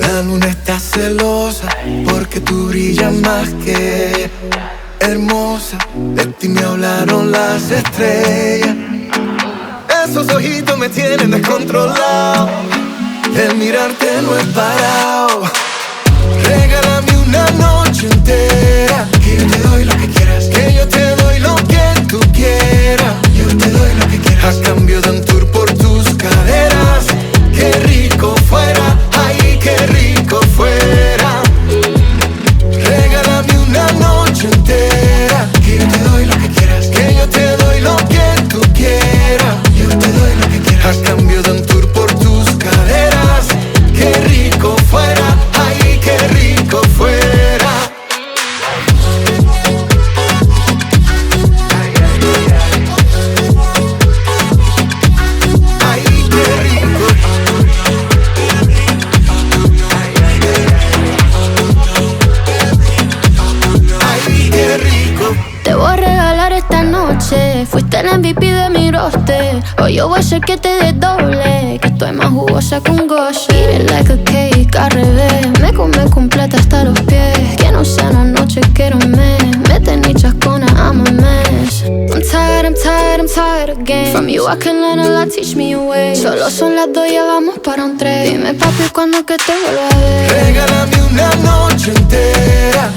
La luna está celosa porque tú brillas más que hermosa. De ti me hablaron las estrellas. Esos ojitos me tienen descontrolado. El mirarte no es parado. Regálame una noche noche. Fuiste el MVP de mi roster. Hoy yo voy a hacer que te desdoble. Que estoy más jugosa que un gosh. Eat it like a cake al revés. Me come completa hasta los pies. Que no sea una noche, quiero un mes. Mete ni chascona, I'm a mess. I'm tired, I'm tired, I'm tired again. From you I can learn a lot, teach me a way. Solo son las dos, ya vamos para un tres. Dime papi, cuando que te vuelva a ver. Regálame una noche entera.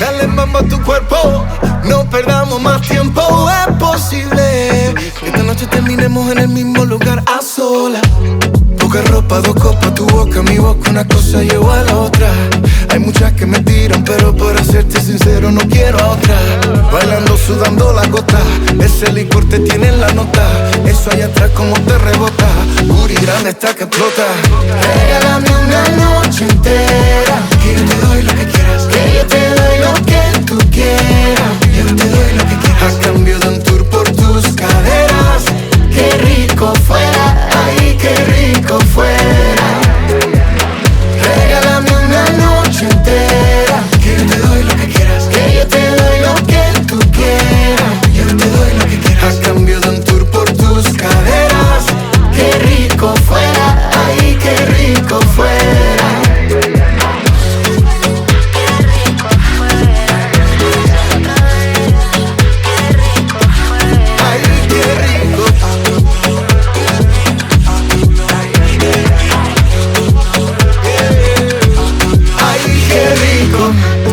Dale mambo a tu cuerpo. No perdamos más tiempo. Es posible que esta noche terminemos en el mismo lugar a sola. Poca ropa, dos copas, tu boca, mi boca, una cosa llevo a la otra. Hay muchas que me tiran, sincero no quiero a otra. Bailando, sudando la gota, ese licor te tiene en la nota. Eso allá atrás como te rebota, Guri grande está que explota. Yo